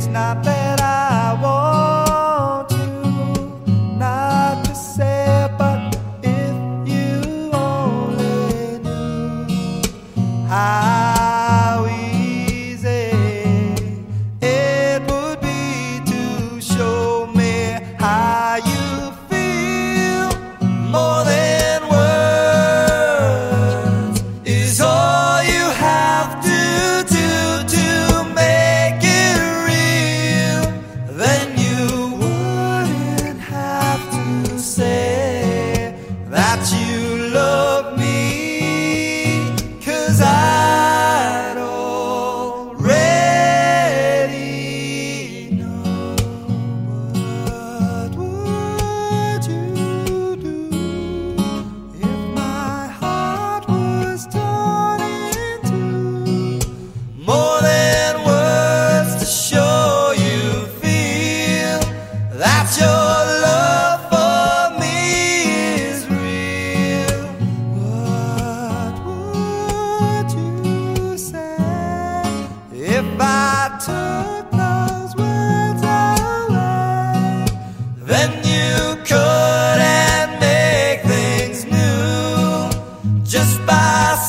it's not bad.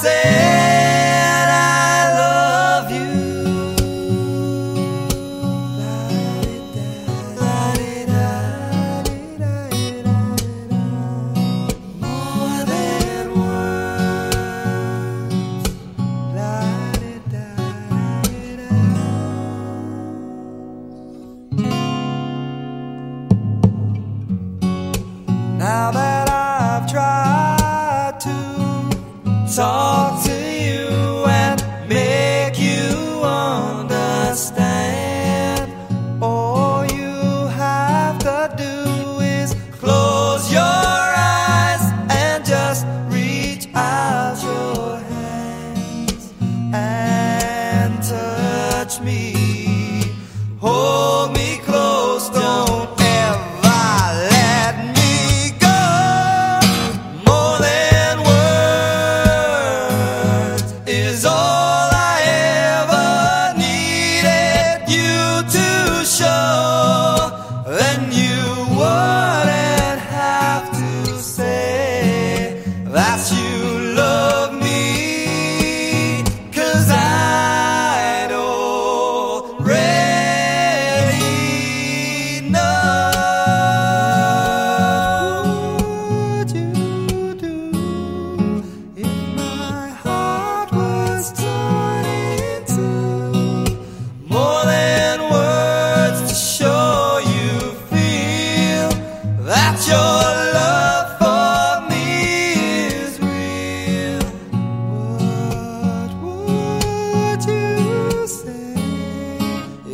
said I love you. More than words. Now touch me. Oh.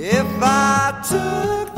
If I took